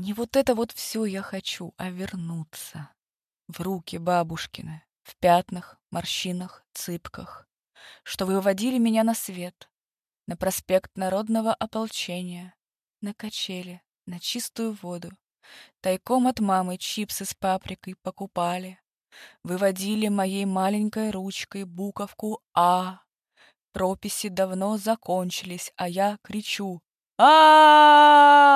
Не вот это вот все я хочу, а вернуться. В руки бабушкины, в пятнах, морщинах, цыпках, что выводили меня на свет, на проспект Народного ополчения, на качели, на чистую воду. Тайком от мамы чипсы с паприкой покупали. Выводили моей маленькой ручкой буковку «А». Прописи давно закончились, а я кричу а, -а, -а, -а